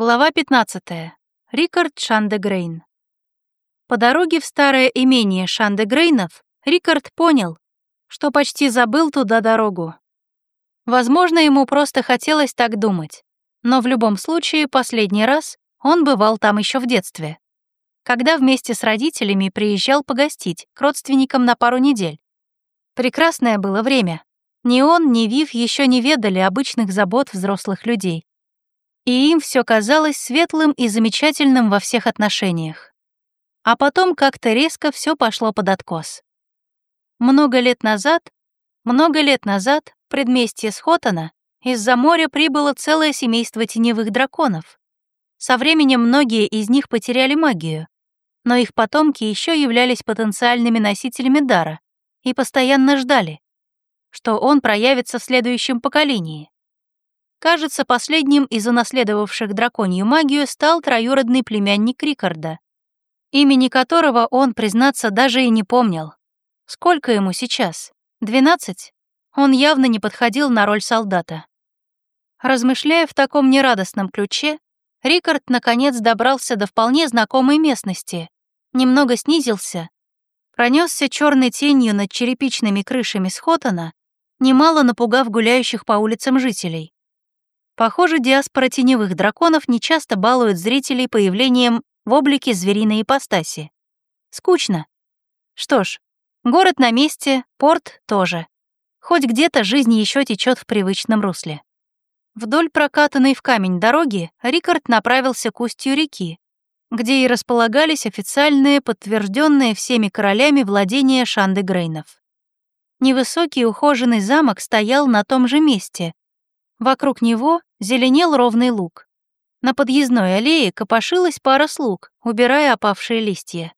Глава 15. Рикард Шандегрейн. По дороге в старое имение Шандегрейнов Рикард понял, что почти забыл туда дорогу. Возможно, ему просто хотелось так думать, но в любом случае последний раз он бывал там еще в детстве, когда вместе с родителями приезжал погостить к родственникам на пару недель. Прекрасное было время. Ни он, ни Вив еще не ведали обычных забот взрослых людей и им все казалось светлым и замечательным во всех отношениях. А потом как-то резко все пошло под откос. Много лет назад, много лет назад в предместье Схотона из-за моря прибыло целое семейство теневых драконов. Со временем многие из них потеряли магию, но их потомки еще являлись потенциальными носителями дара и постоянно ждали, что он проявится в следующем поколении. Кажется, последним из унаследовавших драконью магию стал троюродный племянник Рикарда, имени которого он, признаться, даже и не помнил. Сколько ему сейчас? Двенадцать? Он явно не подходил на роль солдата. Размышляя в таком нерадостном ключе, Рикард наконец добрался до вполне знакомой местности, немного снизился, пронесся черной тенью над черепичными крышами Схотона, немало напугав гуляющих по улицам жителей. Похоже, диаспора теневых драконов нечасто балует зрителей появлением в облике звериной ипостаси. Скучно. Что ж, город на месте, порт тоже. Хоть где-то жизнь еще течет в привычном русле. Вдоль прокатанной в камень дороги Рикард направился к устью реки, где и располагались официальные, подтвержденные всеми королями владения Шанды Грейнов. Невысокий ухоженный замок стоял на том же месте, Вокруг него зеленел ровный луг. На подъездной аллее копошилась пара слуг, убирая опавшие листья.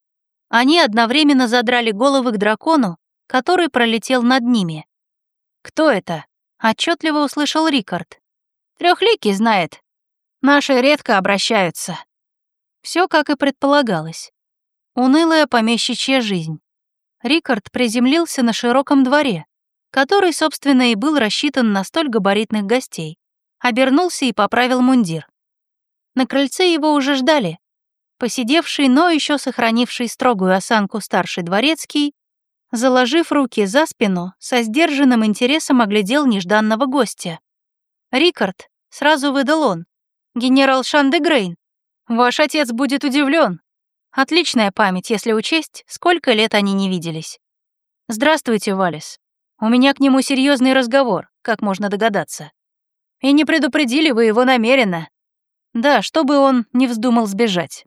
Они одновременно задрали головы к дракону, который пролетел над ними. «Кто это?» — отчетливо услышал Рикард. Трехликий знает. Наши редко обращаются». Все как и предполагалось. Унылая помещичья жизнь. Рикард приземлился на широком дворе, который, собственно, и был рассчитан на столь габаритных гостей, обернулся и поправил мундир. На крыльце его уже ждали. Посидевший, но еще сохранивший строгую осанку старший дворецкий, заложив руки за спину, со сдержанным интересом оглядел нежданного гостя. «Рикард», — сразу выдал он, — «генерал Шандегрейн, ваш отец будет удивлен. Отличная память, если учесть, сколько лет они не виделись. Здравствуйте, Валис. У меня к нему серьезный разговор, как можно догадаться. И не предупредили вы его намеренно. Да, чтобы он не вздумал сбежать.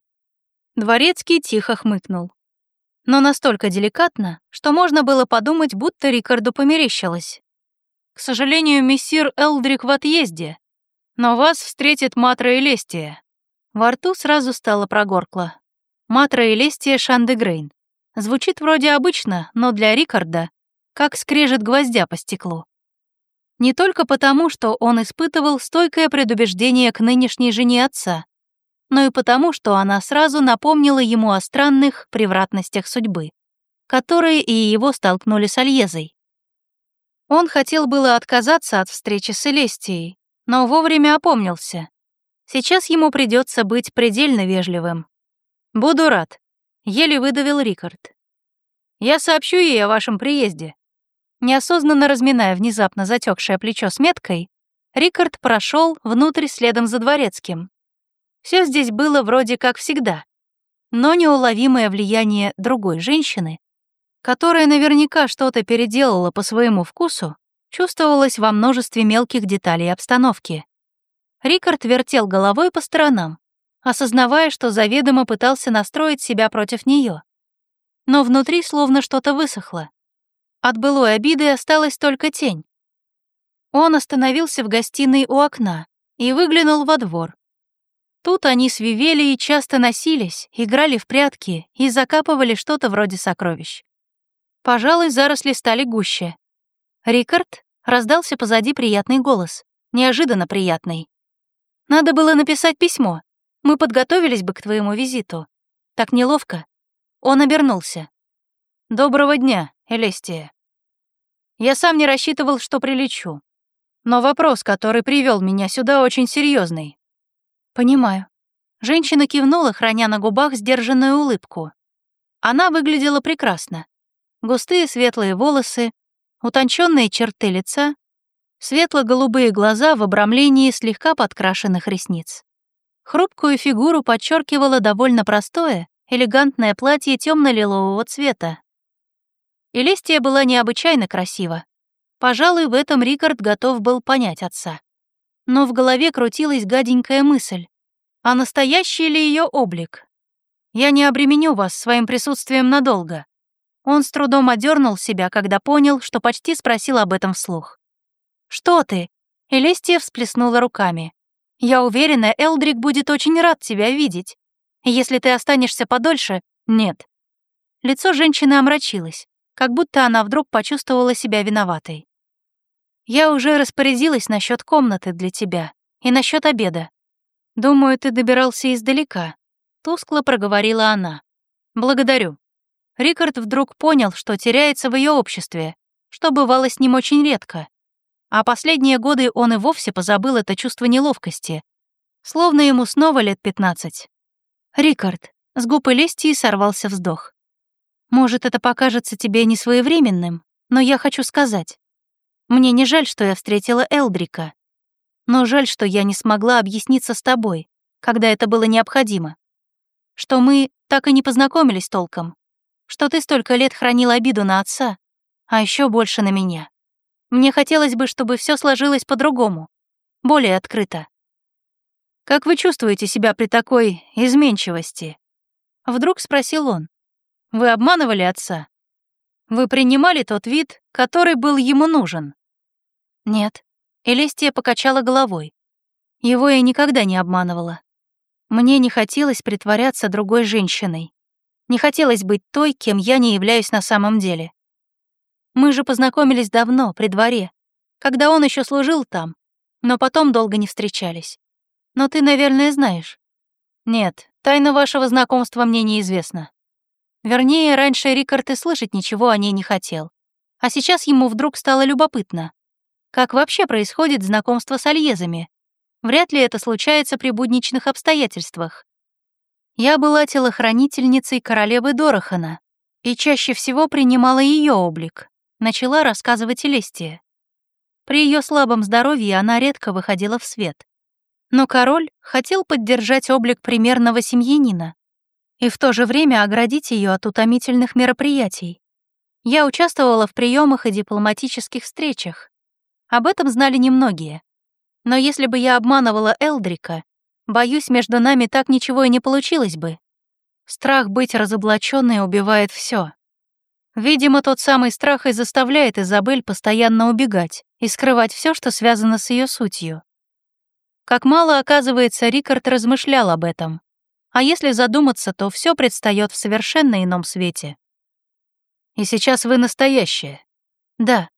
Дворецкий тихо хмыкнул. Но настолько деликатно, что можно было подумать, будто Рикарду померещилось. К сожалению, мессир Элдрик в отъезде, но вас встретит Матра Элестия. Во рту сразу стало прогоркло. Матра Элестия Шандегрейн. Звучит вроде обычно, но для Рикарда как скрежет гвоздя по стеклу. Не только потому, что он испытывал стойкое предубеждение к нынешней жене отца, но и потому, что она сразу напомнила ему о странных превратностях судьбы, которые и его столкнули с Альезой. Он хотел было отказаться от встречи с Элестией, но вовремя опомнился. Сейчас ему придется быть предельно вежливым. «Буду рад», — еле выдавил Рикард. «Я сообщу ей о вашем приезде. Неосознанно разминая внезапно затекшее плечо с меткой, Рикард прошел внутрь следом за дворецким. Все здесь было вроде как всегда, но неуловимое влияние другой женщины, которая наверняка что-то переделала по своему вкусу, чувствовалось во множестве мелких деталей обстановки. Рикард вертел головой по сторонам, осознавая, что заведомо пытался настроить себя против нее. Но внутри словно что-то высохло, от былой обиды осталась только тень. Он остановился в гостиной у окна и выглянул во двор. Тут они с Вивелией часто носились, играли в прятки и закапывали что-то вроде сокровищ. Пожалуй, заросли стали гуще. «Рикард?» — раздался позади приятный голос. Неожиданно приятный. «Надо было написать письмо. Мы подготовились бы к твоему визиту. Так неловко». Он обернулся. «Доброго дня, Элестия». Я сам не рассчитывал, что прилечу. Но вопрос, который привел меня сюда, очень серьезный. Понимаю. Женщина кивнула, храня на губах сдержанную улыбку. Она выглядела прекрасно. Густые светлые волосы, утонченные черты лица, светло-голубые глаза в обрамлении слегка подкрашенных ресниц. Хрупкую фигуру подчеркивало довольно простое, элегантное платье темно-лилового цвета. Элестия была необычайно красива. Пожалуй, в этом Рикард готов был понять отца. Но в голове крутилась гаденькая мысль. А настоящий ли ее облик? Я не обременю вас своим присутствием надолго. Он с трудом одернул себя, когда понял, что почти спросил об этом вслух. «Что ты?» Элестия всплеснула руками. «Я уверена, Элдрик будет очень рад тебя видеть. Если ты останешься подольше, нет». Лицо женщины омрачилось, как будто она вдруг почувствовала себя виноватой. «Я уже распорядилась насчет комнаты для тебя и насчет обеда. Думаю, ты добирался издалека», — тускло проговорила она. «Благодарю». Рикард вдруг понял, что теряется в ее обществе, что бывало с ним очень редко. А последние годы он и вовсе позабыл это чувство неловкости, словно ему снова лет пятнадцать. «Рикард», — с губ Элестии сорвался вздох. «Может, это покажется тебе несвоевременным, но я хочу сказать. Мне не жаль, что я встретила Элдрика, но жаль, что я не смогла объясниться с тобой, когда это было необходимо. Что мы так и не познакомились толком, что ты столько лет хранил обиду на отца, а еще больше на меня. Мне хотелось бы, чтобы все сложилось по-другому, более открыто. Как вы чувствуете себя при такой изменчивости? Вдруг спросил он. Вы обманывали отца? Вы принимали тот вид, который был ему нужен? Нет. Элестия покачала головой. Его я никогда не обманывала. Мне не хотелось притворяться другой женщиной. Не хотелось быть той, кем я не являюсь на самом деле. Мы же познакомились давно, при дворе, когда он еще служил там, но потом долго не встречались. Но ты, наверное, знаешь. Нет, тайна вашего знакомства мне неизвестна. Вернее, раньше Рикард и слышать ничего о ней не хотел. А сейчас ему вдруг стало любопытно. Как вообще происходит знакомство с альезами? Вряд ли это случается при будничных обстоятельствах. Я была телохранительницей королевы Дорохана и чаще всего принимала ее облик, начала рассказывать Элестия. При ее слабом здоровье она редко выходила в свет. Но король хотел поддержать облик примерного семьянина и в то же время оградить ее от утомительных мероприятий. Я участвовала в приемах и дипломатических встречах. Об этом знали немногие. Но если бы я обманывала Элдрика, Боюсь, между нами так ничего и не получилось бы. Страх быть разоблаченной убивает все. Видимо, тот самый страх и заставляет Изабель постоянно убегать и скрывать все, что связано с ее сутью. Как мало, оказывается, Рикард размышлял об этом. А если задуматься, то все предстает в совершенно ином свете. И сейчас вы настоящая. Да.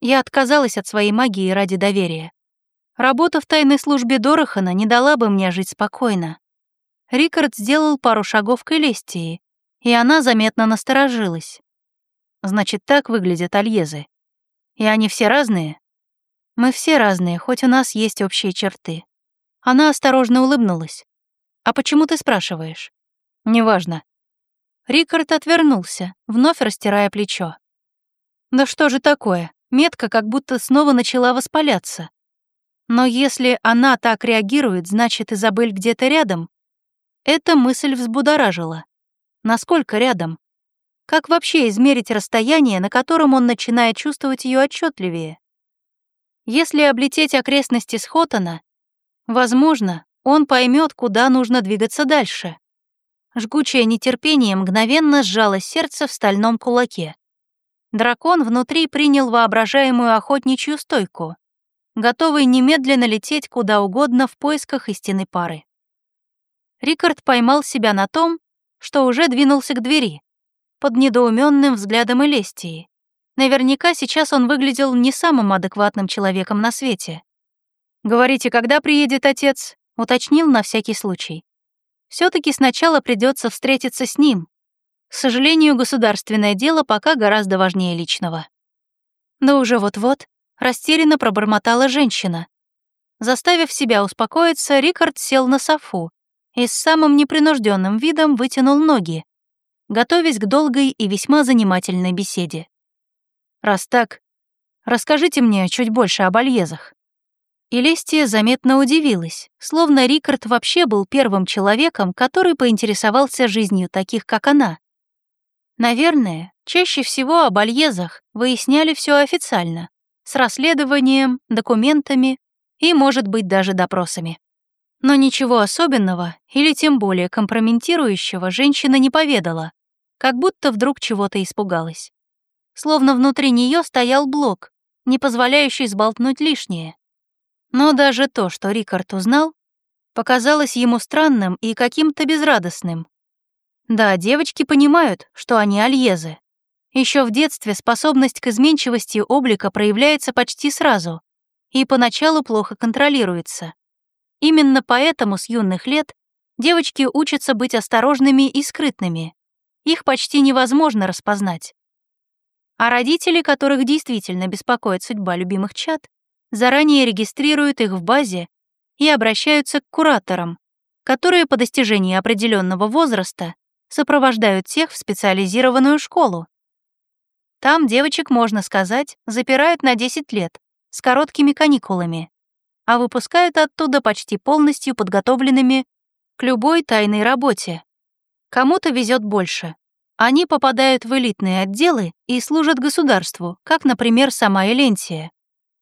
Я отказалась от своей магии ради доверия. Работа в тайной службе Дорохана не дала бы мне жить спокойно. Рикард сделал пару шагов к Элестии, и она заметно насторожилась. Значит, так выглядят альезы. И они все разные? Мы все разные, хоть у нас есть общие черты. Она осторожно улыбнулась. «А почему ты спрашиваешь?» «Неважно». Рикард отвернулся, вновь растирая плечо. «Да что же такое? Метка как будто снова начала воспаляться. Но если она так реагирует, значит, Изабель где-то рядом. Эта мысль взбудоражила. Насколько рядом? Как вообще измерить расстояние, на котором он начинает чувствовать ее отчетливее? Если облететь окрестности Схотона, возможно, он поймет, куда нужно двигаться дальше. Жгучее нетерпение мгновенно сжало сердце в стальном кулаке. Дракон внутри принял воображаемую охотничью стойку готовый немедленно лететь куда угодно в поисках истинной пары. Рикард поймал себя на том, что уже двинулся к двери, под недоуменным взглядом Элестии. Наверняка сейчас он выглядел не самым адекватным человеком на свете. «Говорите, когда приедет отец?» — уточнил на всякий случай. все таки сначала придется встретиться с ним. К сожалению, государственное дело пока гораздо важнее личного. Да уже вот-вот, Растерянно пробормотала женщина. Заставив себя успокоиться, Рикард сел на софу и с самым непринужденным видом вытянул ноги, готовясь к долгой и весьма занимательной беседе. «Раз так, расскажите мне чуть больше об Альезах». И Лестия заметно удивилась, словно Рикард вообще был первым человеком, который поинтересовался жизнью таких, как она. Наверное, чаще всего об Альезах выясняли все официально, с расследованием, документами и, может быть, даже допросами. Но ничего особенного или тем более компрометирующего женщина не поведала, как будто вдруг чего-то испугалась. Словно внутри нее стоял блок, не позволяющий сболтнуть лишнее. Но даже то, что Рикард узнал, показалось ему странным и каким-то безрадостным. Да, девочки понимают, что они альезы. Еще в детстве способность к изменчивости облика проявляется почти сразу и поначалу плохо контролируется. Именно поэтому с юных лет девочки учатся быть осторожными и скрытными. Их почти невозможно распознать. А родители, которых действительно беспокоит судьба любимых чад, заранее регистрируют их в базе и обращаются к кураторам, которые по достижении определенного возраста сопровождают всех в специализированную школу. Там девочек, можно сказать, запирают на 10 лет с короткими каникулами, а выпускают оттуда почти полностью подготовленными к любой тайной работе. Кому-то везет больше. Они попадают в элитные отделы и служат государству, как, например, сама Эленсия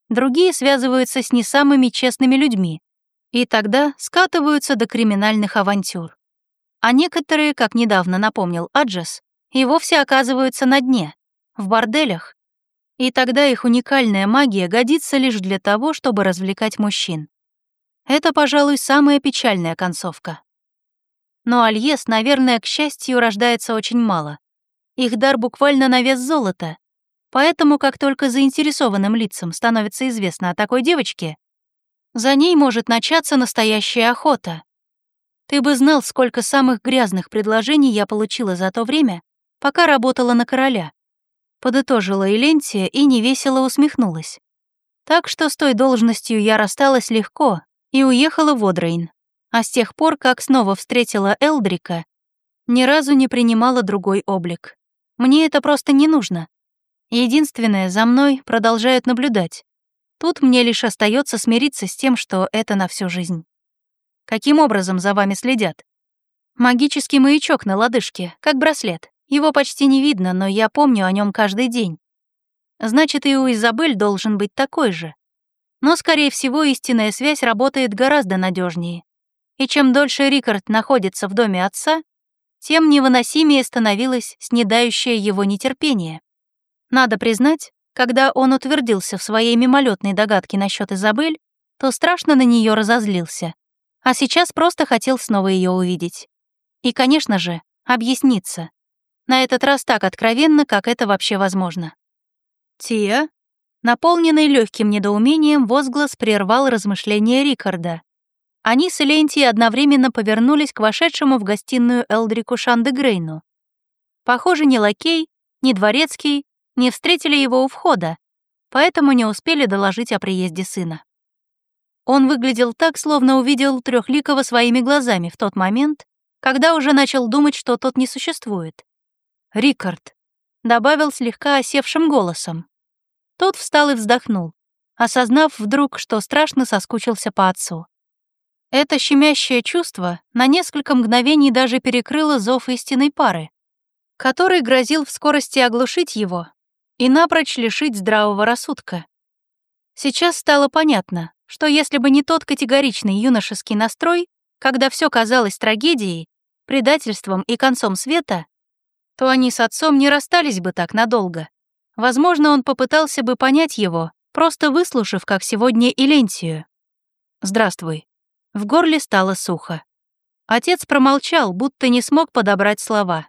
другие связываются с не самыми честными людьми, и тогда скатываются до криминальных авантюр. А некоторые, как недавно напомнил Аджес, и вовсе оказываются на дне, в борделях, и тогда их уникальная магия годится лишь для того, чтобы развлекать мужчин. Это, пожалуй, самая печальная концовка. Но Альес, наверное, к счастью, рождается очень мало. Их дар буквально на вес золота, Поэтому, как только заинтересованным лицам становится известно о такой девочке, за ней может начаться настоящая охота. Ты бы знал, сколько самых грязных предложений я получила за то время, пока работала на короля. Подытожила Элентия и невесело усмехнулась. Так что с той должностью я рассталась легко и уехала в Одрейн. А с тех пор, как снова встретила Элдрика, ни разу не принимала другой облик. Мне это просто не нужно. Единственное, за мной продолжают наблюдать. Тут мне лишь остается смириться с тем, что это на всю жизнь. Каким образом за вами следят? Магический маячок на лодыжке, как браслет. Его почти не видно, но я помню о нем каждый день. Значит, и у Изабель должен быть такой же. Но, скорее всего, истинная связь работает гораздо надежнее. И чем дольше Рикард находится в доме отца, тем невыносимее становилось снедающее его нетерпение. Надо признать, когда он утвердился в своей мимолетной догадке насчет Изабель, то страшно на нее разозлился, а сейчас просто хотел снова ее увидеть. И, конечно же, объясниться. На этот раз так откровенно, как это вообще возможно. Тия, наполненный легким недоумением, возглас прервал размышления Рикарда. Они с Элентией одновременно повернулись к вошедшему в гостиную Элдрику Шандегрейну. Похоже, ни лакей, ни дворецкий не встретили его у входа, поэтому не успели доложить о приезде сына. Он выглядел так, словно увидел трехликого своими глазами в тот момент, когда уже начал думать, что тот не существует. «Рикард», — добавил слегка осевшим голосом. Тот встал и вздохнул, осознав вдруг, что страшно соскучился по отцу. Это щемящее чувство на несколько мгновений даже перекрыло зов истинной пары, который грозил в скорости оглушить его и напрочь лишить здравого рассудка. Сейчас стало понятно, что если бы не тот категоричный юношеский настрой, когда все казалось трагедией, предательством и концом света, то они с отцом не расстались бы так надолго. Возможно, он попытался бы понять его, просто выслушав, как сегодня Илентию. «Здравствуй». В горле стало сухо. Отец промолчал, будто не смог подобрать слова.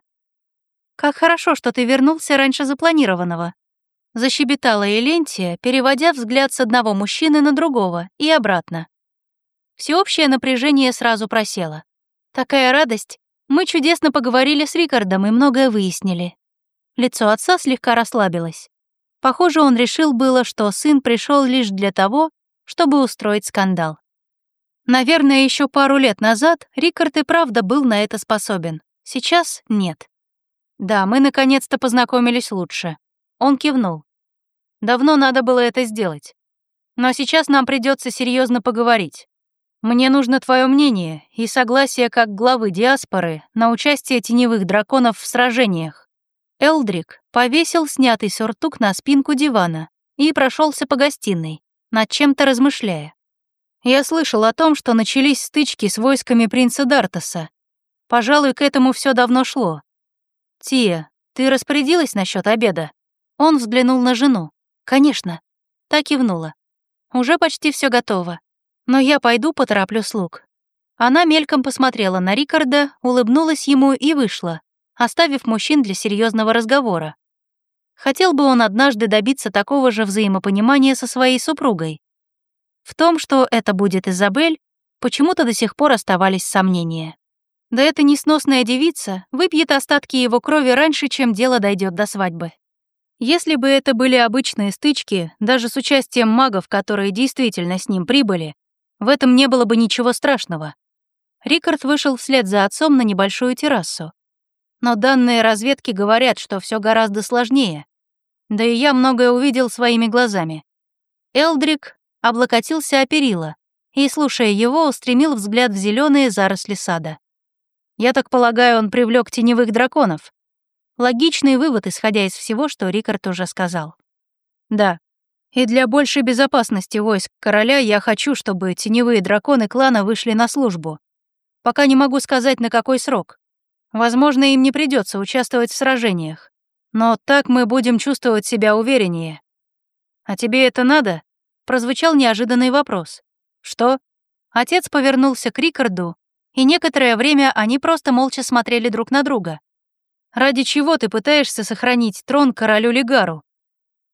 «Как хорошо, что ты вернулся раньше запланированного», — защебетала Элентия, переводя взгляд с одного мужчины на другого и обратно. Всеобщее напряжение сразу просело. Такая радость. Мы чудесно поговорили с Рикардом и многое выяснили. Лицо отца слегка расслабилось. Похоже, он решил было, что сын пришел лишь для того, чтобы устроить скандал. Наверное, еще пару лет назад Рикард и правда был на это способен. Сейчас нет. Да, мы наконец-то познакомились лучше. Он кивнул. Давно надо было это сделать. Но сейчас нам придется серьезно поговорить. Мне нужно твое мнение и согласие как главы диаспоры на участие теневых драконов в сражениях. Элдрик повесил снятый сюртук на спинку дивана и прошелся по гостиной, над чем-то размышляя. Я слышал о том, что начались стычки с войсками принца Дартаса. Пожалуй, к этому все давно шло. Тия, ты распорядилась насчет обеда? Он взглянул на жену. Конечно. Та кивнула. Уже почти все готово. Но я пойду потороплю слуг. Она мельком посмотрела на Рикарда, улыбнулась ему и вышла, оставив мужчин для серьезного разговора. Хотел бы он однажды добиться такого же взаимопонимания со своей супругой. В том, что это будет Изабель, почему-то до сих пор оставались сомнения. Да эта несносная девица выпьет остатки его крови раньше, чем дело дойдет до свадьбы. Если бы это были обычные стычки, даже с участием магов, которые действительно с ним прибыли, в этом не было бы ничего страшного. Рикард вышел вслед за отцом на небольшую террасу. Но данные разведки говорят, что все гораздо сложнее. Да и я многое увидел своими глазами. Элдрик облокотился о перила и, слушая его, устремил взгляд в зеленые заросли сада. Я так полагаю, он привлек теневых драконов. Логичный вывод, исходя из всего, что Рикард уже сказал. Да, и для большей безопасности войск короля я хочу, чтобы теневые драконы клана вышли на службу. Пока не могу сказать, на какой срок. Возможно, им не придется участвовать в сражениях. Но так мы будем чувствовать себя увереннее. А тебе это надо? Прозвучал неожиданный вопрос. Что? Отец повернулся к Рикарду, и некоторое время они просто молча смотрели друг на друга. Ради чего ты пытаешься сохранить трон королю Лигару?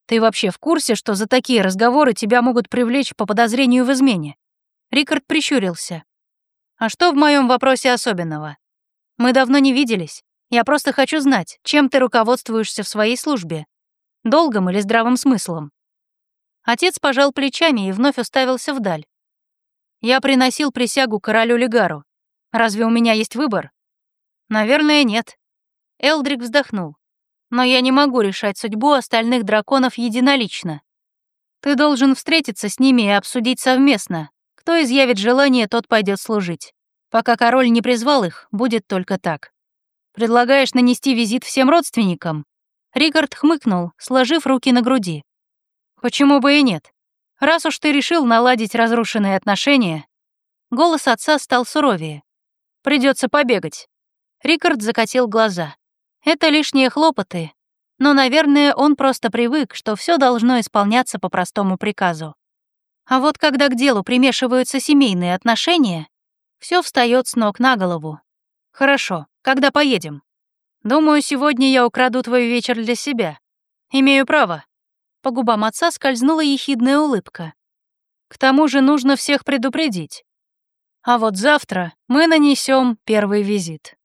Ты вообще в курсе, что за такие разговоры тебя могут привлечь по подозрению в измене?» Рикард прищурился. «А что в моем вопросе особенного? Мы давно не виделись. Я просто хочу знать, чем ты руководствуешься в своей службе. Долгом или здравым смыслом?» Отец пожал плечами и вновь уставился вдаль. «Я приносил присягу королю Лигару. Разве у меня есть выбор?» «Наверное, нет». Элдрик вздохнул но я не могу решать судьбу остальных драконов единолично. Ты должен встретиться с ними и обсудить совместно. Кто изъявит желание, тот пойдет служить. Пока король не призвал их, будет только так. Предлагаешь нанести визит всем родственникам?» Рикард хмыкнул, сложив руки на груди. «Почему бы и нет? Раз уж ты решил наладить разрушенные отношения...» Голос отца стал суровее. Придется побегать». Рикард закатил глаза. Это лишние хлопоты, но, наверное, он просто привык, что все должно исполняться по простому приказу. А вот когда к делу примешиваются семейные отношения, все встает с ног на голову. Хорошо, когда поедем? Думаю, сегодня я украду твой вечер для себя. Имею право. По губам отца скользнула ехидная улыбка. К тому же нужно всех предупредить. А вот завтра мы нанесем первый визит.